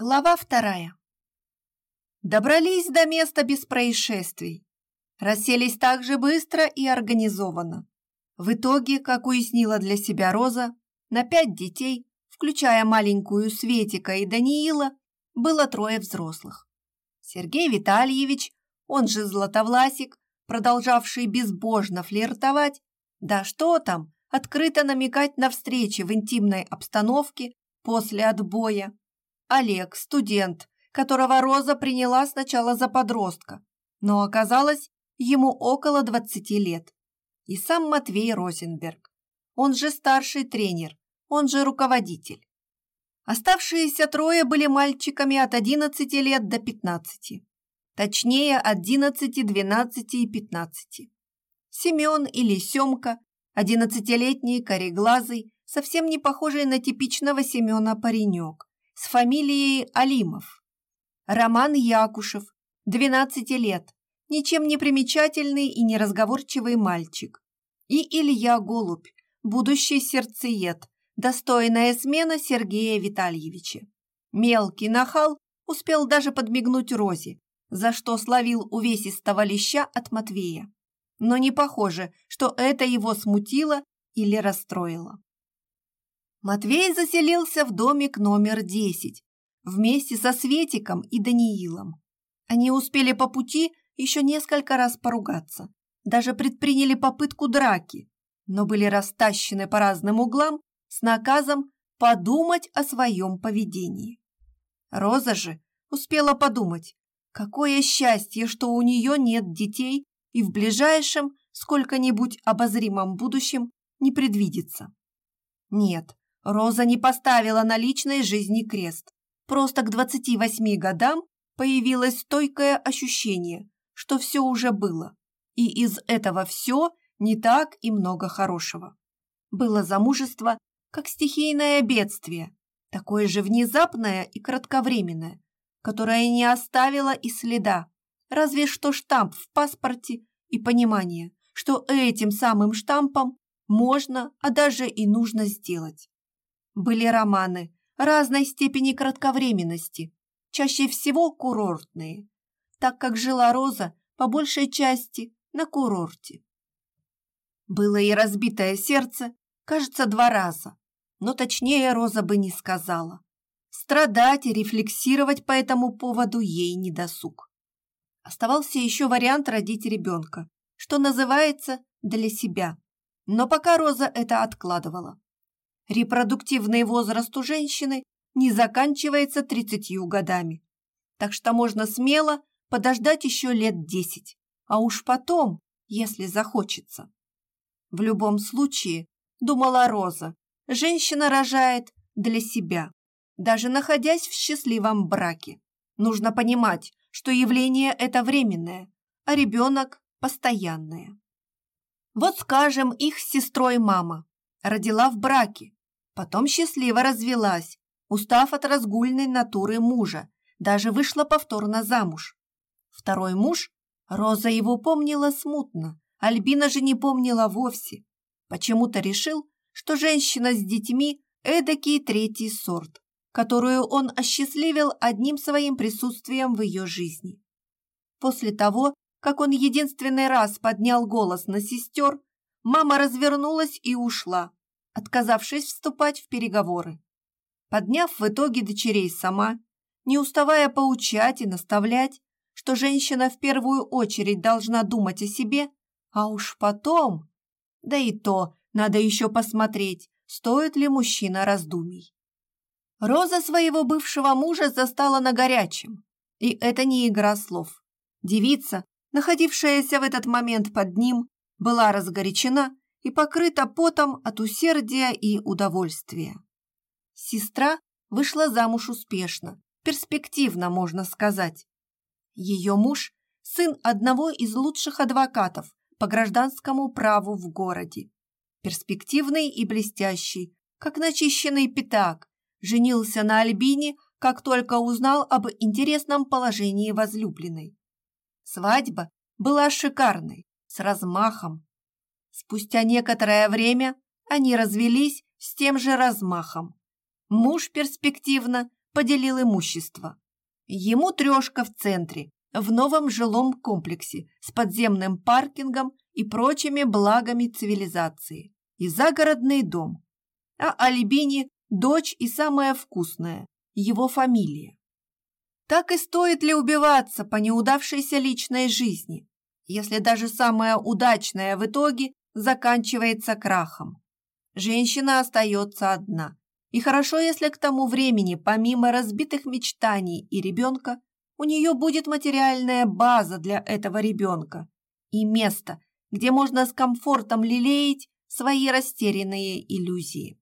Глава вторая. Добрались до места без происшествий. Расселись так же быстро и организованно. В итоге, как уяснила для себя Роза, на пять детей, включая маленькую Светика и Даниила, было трое взрослых. Сергей Витальевич, он же Златовласик, продолжавший безбожно флиртовать, да что там, открыто намекать на встречи в интимной обстановке после отбоя, Олег, студент, которого Роза приняла сначала за подростка, но оказалось, ему около 20 лет. И сам Матвей Розенберг, он же старший тренер, он же руководитель. Оставшиеся трое были мальчиками от 11 лет до 15. Точнее, 11, 12 и 15. Семен или Семка, 11-летний, кореглазый, совсем не похожий на типичного Семена паренек с фамилией Алимов. Роман Якушев, 12 лет, ничем не примечательный и неразговорчивый мальчик. И Илья Голубь, будущий сердцеед, достойная смена Сергея Витальевича. Мелкий нахал успел даже подмигнуть Розе, за что словил увесистого леща от Матвея. Но не похоже, что это его смутило или расстроило. Матвей заселился в домик номер 10 вместе со Светиком и Даниилом. Они успели по пути еще несколько раз поругаться, даже предприняли попытку драки, но были растащены по разным углам с наказом подумать о своем поведении. Роза же успела подумать, какое счастье, что у нее нет детей и в ближайшем, сколько-нибудь обозримом будущем не предвидится. Нет, Роза не поставила на личной жизни крест. Просто к 28 годам появилось стойкое ощущение, что все уже было. И из этого все не так и много хорошего. Было замужество, как стихийное бедствие, такое же внезапное и кратковременное, которое не оставило и следа, разве что штамп в паспорте и понимание, что этим самым штампом можно, а даже и нужно сделать. Были романы разной степени кратковременности, чаще всего курортные, так как жила Роза по большей части на курорте. Было и разбитое сердце, кажется, два раза, но точнее Роза бы не сказала. Страдать и рефлексировать по этому поводу ей не досуг. Оставался еще вариант родить ребенка, что называется «для себя». Но пока Роза это откладывала. Репродуктивный возраст у женщины не заканчивается 30 годами. Так что можно смело подождать еще лет 10, а уж потом, если захочется. В любом случае, думала Роза, женщина рожает для себя, даже находясь в счастливом браке. Нужно понимать, что явление это временное, а ребенок – постоянное. Вот скажем, их с сестрой мама родила в браке, Потом счастливо развелась, устав от разгульной натуры мужа, даже вышла повторно замуж. Второй муж, Роза его помнила смутно, Альбина же не помнила вовсе. Почему-то решил, что женщина с детьми – эдакий третий сорт, которую он осчастливил одним своим присутствием в ее жизни. После того, как он единственный раз поднял голос на сестер, мама развернулась и ушла, отказавшись вступать в переговоры. Подняв в итоге дочерей сама, не уставая поучать и наставлять, что женщина в первую очередь должна думать о себе, а уж потом... Да и то надо еще посмотреть, стоит ли мужчина раздумий. Роза своего бывшего мужа застала на горячем, и это не игра слов. Девица, находившаяся в этот момент под ним, была разгорячена и покрыта потом от усердия и удовольствия. Сестра вышла замуж успешно, перспективно, можно сказать. Ее муж – сын одного из лучших адвокатов по гражданскому праву в городе. Перспективный и блестящий, как начищенный пятак, женился на Альбине, как только узнал об интересном положении возлюбленной. Свадьба была шикарной, с размахом, Спустя некоторое время они развелись с тем же размахом. Муж перспективно поделил имущество. Ему трешка в центре, в новом жилом комплексе с подземным паркингом и прочими благами цивилизации, и загородный дом. А Альбине – дочь и самая вкусная, его фамилия. Так и стоит ли убиваться по неудавшейся личной жизни, если даже самая удачная в итоге заканчивается крахом? Женщина остается одна. И хорошо, если к тому времени, помимо разбитых мечтаний и ребенка, у нее будет материальная база для этого ребенка и место, где можно с комфортом лелеять свои растерянные иллюзии.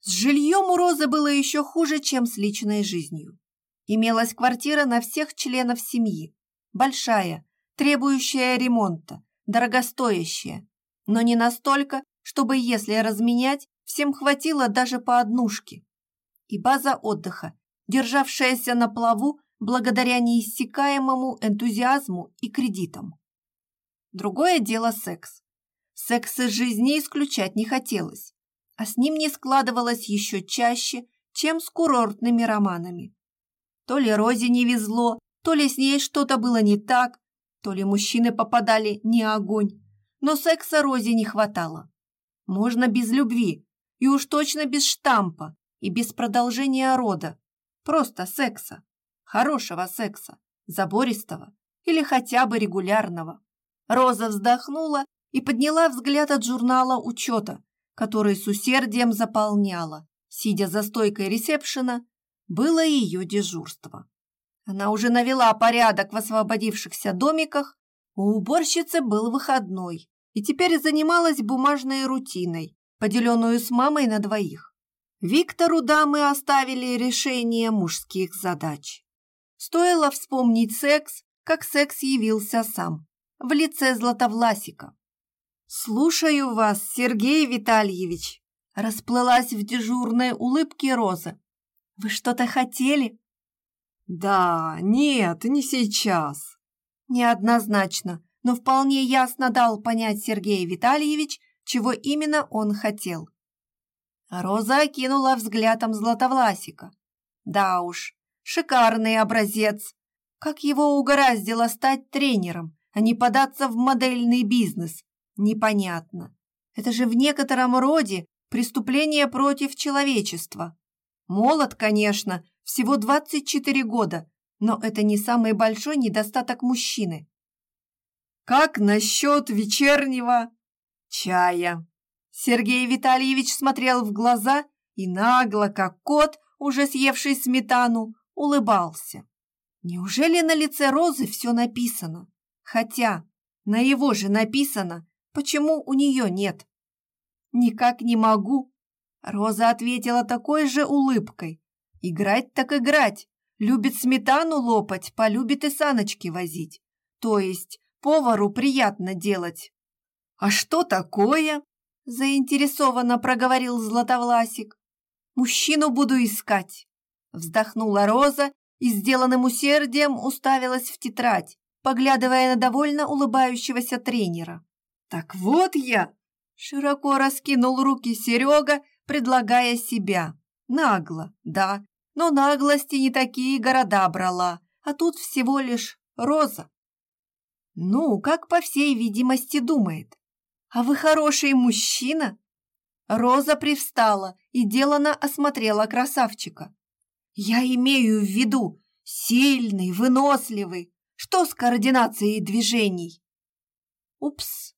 С жильем у Розы было еще хуже, чем с личной жизнью. Имелась квартира на всех членов семьи, большая, требующая ремонта, дорогостоящая, но не настолько, чтобы, если разменять, всем хватило даже по однушке. И база отдыха, державшаяся на плаву благодаря неиссякаемому энтузиазму и кредитам. Другое дело секс. Секс из жизни исключать не хотелось, а с ним не складывалось еще чаще, чем с курортными романами. То ли Розе не везло, то ли с ней что-то было не так, то ли мужчины попадали не огонь, но секса Розе не хватало. Можно без любви, и уж точно без штампа и без продолжения рода, просто секса хорошего секса, забористого или хотя бы регулярного. Роза вздохнула и подняла взгляд от журнала учета, который с усердием заполняла, сидя за стойкой ресепшена, было ее дежурство. Она уже навела порядок в освободившихся домиках, у уборщицы был выходной, и теперь занималась бумажной рутиной, поделенную с мамой на двоих. Виктору дамы оставили решение мужских задач. Стоило вспомнить секс, как секс явился сам, в лице Златовласика. «Слушаю вас, Сергей Витальевич!» Расплылась в дежурной улыбке Роза. «Вы что-то хотели?» «Да, нет, не сейчас». Неоднозначно, но вполне ясно дал понять Сергей Витальевич, чего именно он хотел. Роза окинула взглядом Златовласика. Да уж, Шикарный образец. Как его угораздило стать тренером, а не податься в модельный бизнес? Непонятно. Это же в некотором роде преступление против человечества. Молод, конечно, всего 24 года, но это не самый большой недостаток мужчины. Как насчет вечернего чая? Сергей Витальевич смотрел в глаза и нагло, как кот, уже съевший сметану, улыбался. Неужели на лице Розы все написано? Хотя на его же написано, почему у нее нет? Никак не могу. Роза ответила такой же улыбкой. Играть так играть. Любит сметану лопать, полюбит и саночки возить. То есть повару приятно делать. А что такое? Заинтересованно проговорил Златовласик. Мужчину буду искать. Вздохнула Роза и сделанным усердием уставилась в тетрадь, поглядывая на довольно улыбающегося тренера. «Так вот я!» Широко раскинул руки Серега, предлагая себя. Нагло, да, но наглости не такие города брала, а тут всего лишь Роза. Ну, как по всей видимости думает. А вы хороший мужчина? Роза привстала и делано осмотрела красавчика. Я имею в виду сильный, выносливый. Что с координацией движений? Упс.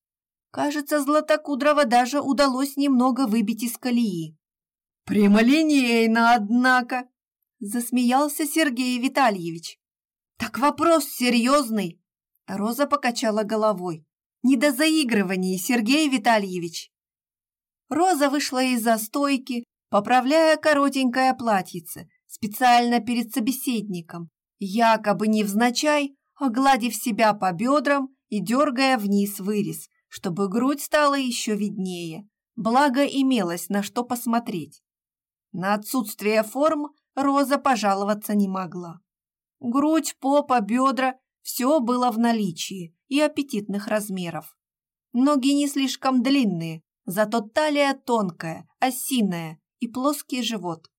Кажется, Златокудрова даже удалось немного выбить из колеи. Прямолинейно, однако, засмеялся Сергей Витальевич. Так вопрос серьезный. Роза покачала головой. Не до заигрываний, Сергей Витальевич. Роза вышла из-за стойки, поправляя коротенькое платьице, специально перед собеседником, якобы невзначай, огладив себя по бедрам и дергая вниз вырез, чтобы грудь стала еще виднее, благо имелось на что посмотреть. На отсутствие форм Роза пожаловаться не могла. Грудь, попа, бедра – все было в наличии и аппетитных размеров. Ноги не слишком длинные, зато талия тонкая, осиная и плоский живот.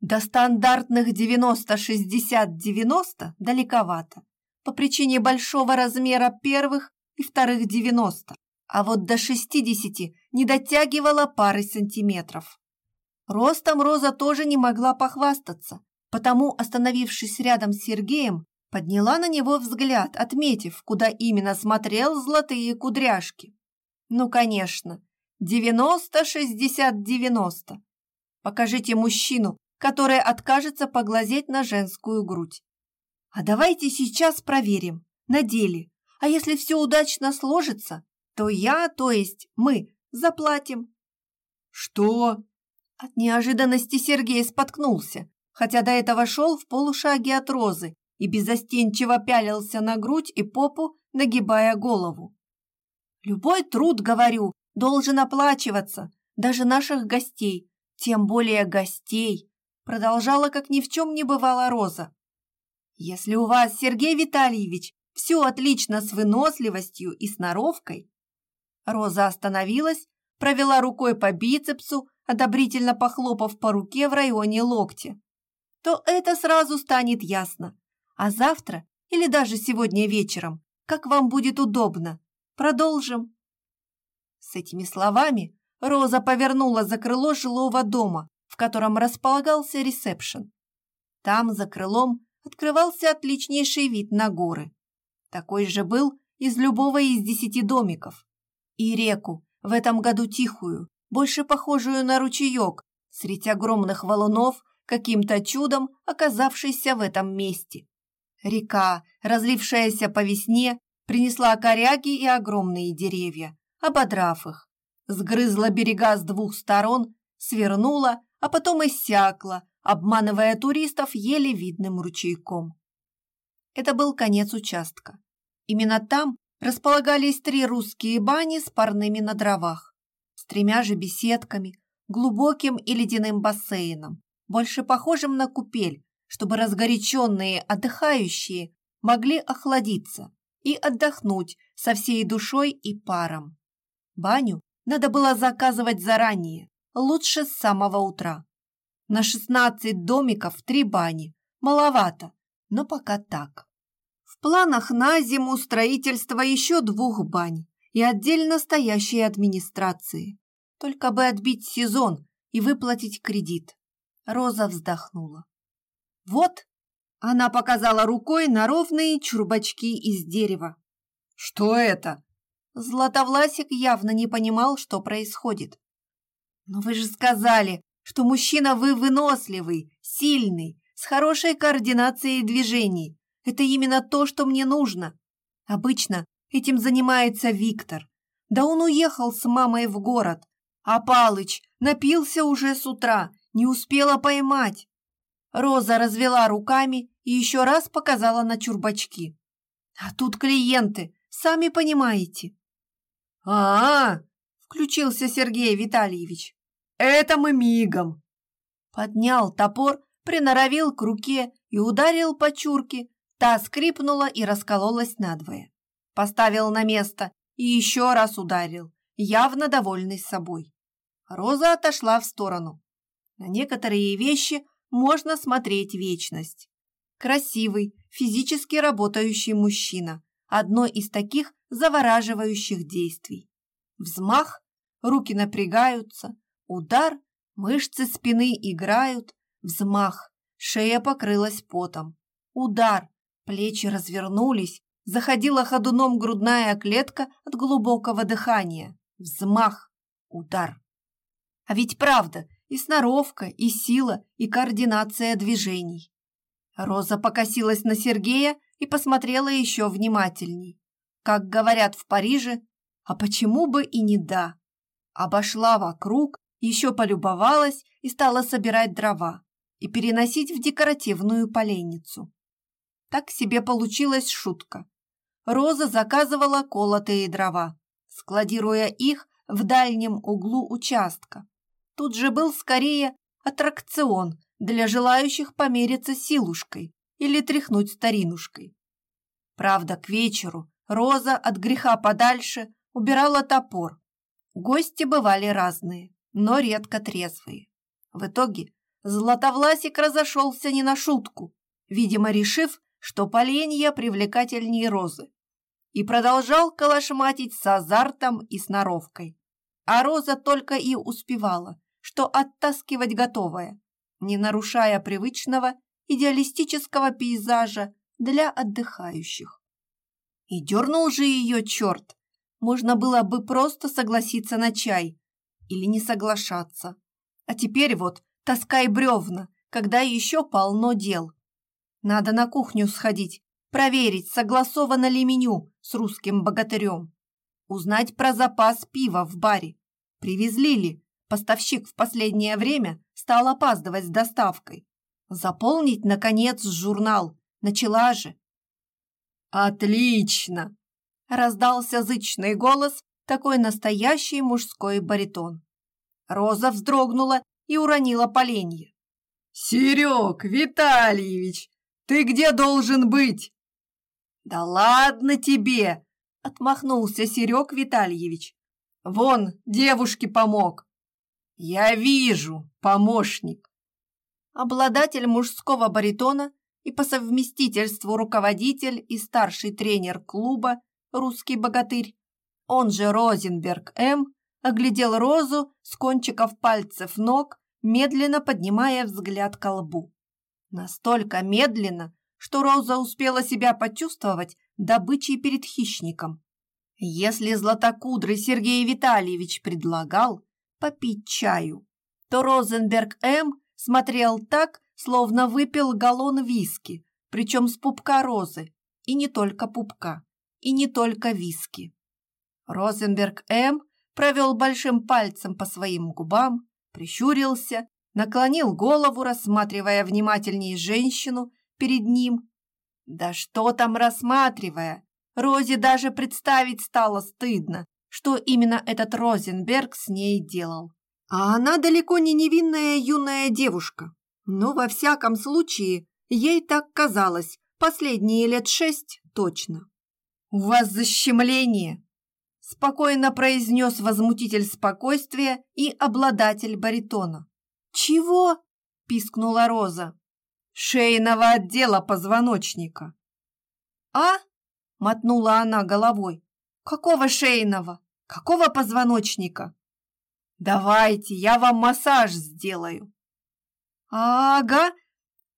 До стандартных 90-60-90 далековато, по причине большого размера первых и вторых 90, а вот до 60 не дотягивала пары сантиметров. Ростом Роза тоже не могла похвастаться, потому, остановившись рядом с Сергеем, подняла на него взгляд, отметив, куда именно смотрел золотые кудряшки. Ну, конечно, 90-60-90. Покажите мужчину, который откажется поглазеть на женскую грудь. А давайте сейчас проверим, на деле. А если все удачно сложится, то я, то есть мы, заплатим. Что? От неожиданности Сергей споткнулся, хотя до этого шел в полушаге от розы и безостенчиво пялился на грудь и попу, нагибая голову. Любой труд, говорю, должен оплачиваться, даже наших гостей, тем более гостей, продолжала, как ни в чем не бывало Роза. Если у вас, Сергей Витальевич, все отлично с выносливостью и сноровкой. Роза остановилась, провела рукой по бицепсу, одобрительно похлопав по руке в районе локтя. То это сразу станет ясно. А завтра или даже сегодня вечером, как вам будет удобно, продолжим. С этими словами Роза повернула за крыло жилого дома, в котором располагался ресепшн. Там, за крылом, открывался отличнейший вид на горы. Такой же был из любого из десяти домиков. И реку, в этом году тихую, больше похожую на ручеек, среди огромных валунов, каким-то чудом оказавшийся в этом месте. Река, разлившаяся по весне, принесла коряги и огромные деревья, ободрав их. Сгрызла берега с двух сторон, свернула, а потом иссякла, обманывая туристов еле видным ручейком. Это был конец участка. Именно там располагались три русские бани с парными на дровах, тремя же беседками, глубоким и ледяным бассейном, больше похожим на купель, чтобы разгоряченные отдыхающие могли охладиться и отдохнуть со всей душой и паром. Баню надо было заказывать заранее, лучше с самого утра. На 16 домиков три бани. Маловато, но пока так. В планах на зиму строительство еще двух бань и отдельно стоящей администрации. Только бы отбить сезон и выплатить кредит. Роза вздохнула. Вот, она показала рукой на ровные чурбачки из дерева. Что это? Златовласик явно не понимал, что происходит. Но вы же сказали, что мужчина вы выносливый, сильный, с хорошей координацией движений. Это именно то, что мне нужно. Обычно этим занимается Виктор. Да он уехал с мамой в город. А Палыч напился уже с утра, не успела поймать. Роза развела руками и еще раз показала на чурбачки. А тут клиенты, сами понимаете. А, -а, -а включился Сергей Витальевич. Это мы мигом!» Поднял топор, приноровил к руке и ударил по чурке. Та скрипнула и раскололась надвое. Поставил на место и еще раз ударил, явно довольный собой. Роза отошла в сторону. На некоторые вещи можно смотреть вечность. Красивый, физически работающий мужчина. Одно из таких завораживающих действий. Взмах, руки напрягаются, Удар, мышцы спины играют, взмах, шея покрылась потом. Удар, плечи развернулись, заходила ходуном грудная клетка от глубокого дыхания. Взмах, удар. А ведь правда, и сноровка, и сила, и координация движений. Роза покосилась на Сергея и посмотрела еще внимательней. Как говорят в Париже, а почему бы и не да? Обошла вокруг, еще полюбовалась и стала собирать дрова и переносить в декоративную поленницу. Так себе получилась шутка. Роза заказывала колотые дрова, складируя их в дальнем углу участка. Тут же был скорее аттракцион для желающих помериться силушкой или тряхнуть старинушкой. Правда, к вечеру Роза от греха подальше убирала топор. Гости бывали разные но редко трезвые. В итоге Златовласик разошелся не на шутку, видимо, решив, что поленья привлекательнее розы, и продолжал калашматить с азартом и сноровкой. А роза только и успевала, что оттаскивать готовое, не нарушая привычного идеалистического пейзажа для отдыхающих. И дернул же ее черт. Можно было бы просто согласиться на чай или не соглашаться. А теперь вот таскай бревна, когда еще полно дел. Надо на кухню сходить, проверить, согласовано ли меню с русским богатырем. Узнать про запас пива в баре. Привезли ли? Поставщик в последнее время стал опаздывать с доставкой. Заполнить, наконец, журнал. Начала же. «Отлично!» – раздался зычный голос, такой настоящий мужской баритон. Роза вздрогнула и уронила поленье. «Серег Витальевич, ты где должен быть?» «Да ладно тебе!» – отмахнулся Серег Витальевич. «Вон, девушке помог». «Я вижу, помощник». Обладатель мужского баритона и по совместительству руководитель и старший тренер клуба «Русский богатырь», он же Розенберг М., оглядел Розу с кончиков пальцев ног, медленно поднимая взгляд к лбу. Настолько медленно, что Роза успела себя почувствовать добычей перед хищником. Если златокудрый Сергей Витальевич предлагал попить чаю, то Розенберг М. смотрел так, словно выпил галлон виски, причем с пупка розы, и не только пупка, и не только виски. Розенберг М. провел большим пальцем по своим губам, прищурился, наклонил голову, рассматривая внимательнее женщину перед ним. Да что там рассматривая? Розе даже представить стало стыдно, что именно этот Розенберг с ней делал. А она далеко не невинная юная девушка. Но во всяком случае, ей так казалось, последние лет шесть точно. «У вас защемление!» Спокойно произнес возмутитель спокойствия и обладатель баритона. «Чего?» – пискнула Роза. «Шейного отдела позвоночника». «А?» – мотнула она головой. «Какого шейного? Какого позвоночника?» «Давайте, я вам массаж сделаю». «Ага!»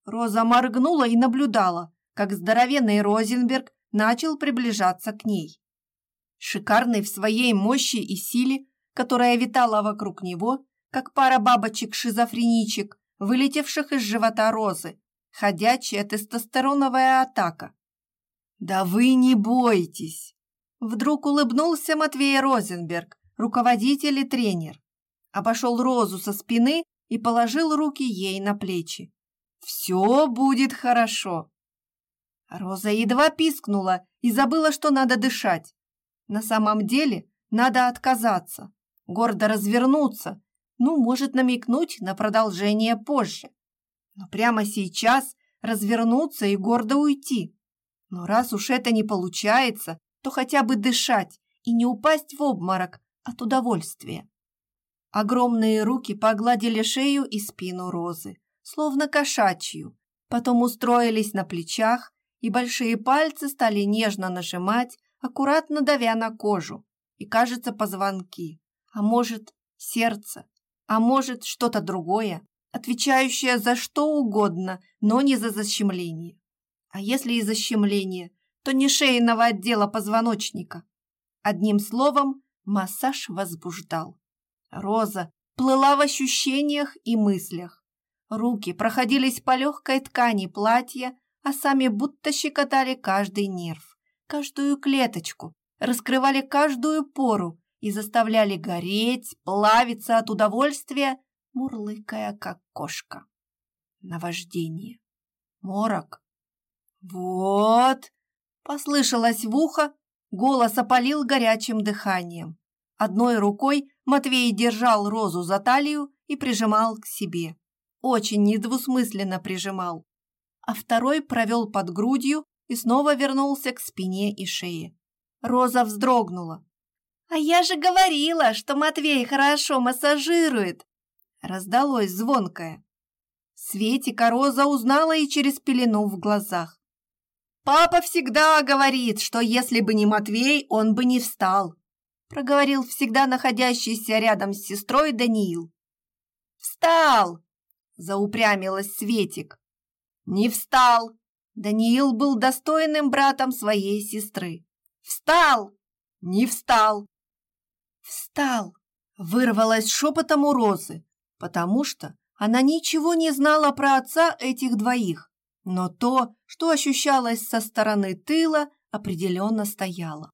Роза моргнула и наблюдала, как здоровенный Розенберг начал приближаться к ней. Шикарный в своей мощи и силе, которая витала вокруг него, как пара бабочек-шизофреничек, вылетевших из живота Розы, ходячая тестостероновая атака. «Да вы не бойтесь!» Вдруг улыбнулся Матвей Розенберг, руководитель и тренер. Обошел Розу со спины и положил руки ей на плечи. «Все будет хорошо!» Роза едва пискнула и забыла, что надо дышать. На самом деле надо отказаться, гордо развернуться, ну, может намекнуть на продолжение позже. Но прямо сейчас развернуться и гордо уйти. Но раз уж это не получается, то хотя бы дышать и не упасть в обморок от удовольствия. Огромные руки погладили шею и спину Розы, словно кошачью, потом устроились на плечах, и большие пальцы стали нежно нажимать, аккуратно давя на кожу, и, кажется, позвонки, а может, сердце, а может, что-то другое, отвечающее за что угодно, но не за защемление. А если и защемление, то не шейного отдела позвоночника. Одним словом, массаж возбуждал. Роза плыла в ощущениях и мыслях. Руки проходились по легкой ткани платья, а сами будто щекотали каждый нерв, каждую клеточку, раскрывали каждую пору и заставляли гореть, плавиться от удовольствия, мурлыкая, как кошка. Наваждение. Морок. «Вот!» — послышалось в ухо, голос опалил горячим дыханием. Одной рукой Матвей держал Розу за талию и прижимал к себе. Очень недвусмысленно прижимал. А второй провел под грудью и снова вернулся к спине и шее. Роза вздрогнула. «А я же говорила, что Матвей хорошо массажирует!» Раздалось звонкое. Светика Роза узнала и через пелену в глазах. «Папа всегда говорит, что если бы не Матвей, он бы не встал», проговорил всегда находящийся рядом с сестрой Даниил. «Встал!» – заупрямилась Светик. «Не встал!» Даниил был достойным братом своей сестры. «Встал!» «Не встал!» «Встал!» – вырвалась шепотом у Розы, потому что она ничего не знала про отца этих двоих, но то, что ощущалось со стороны тыла, определенно стояло.